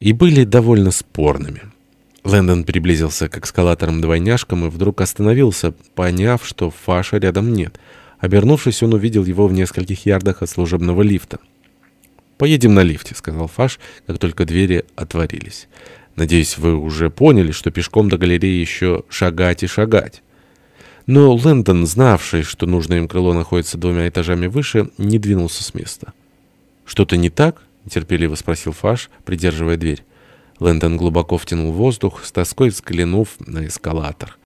и были довольно спорными. Лэндон приблизился к эскалаторам-двойняшкам и вдруг остановился, поняв, что Фаша рядом нет. Обернувшись, он увидел его в нескольких ярдах от служебного лифта. «Поедем на лифте», — сказал Фаш, как только двери отворились. «Надеюсь, вы уже поняли, что пешком до галереи еще шагать и шагать». Но Лэндон, знавший, что нужное им крыло находится двумя этажами выше, не двинулся с места. «Что-то не так?» — терпеливо спросил Фаш, придерживая дверь. Лэндон глубоко втянул воздух, с тоской взглянув на эскалатор.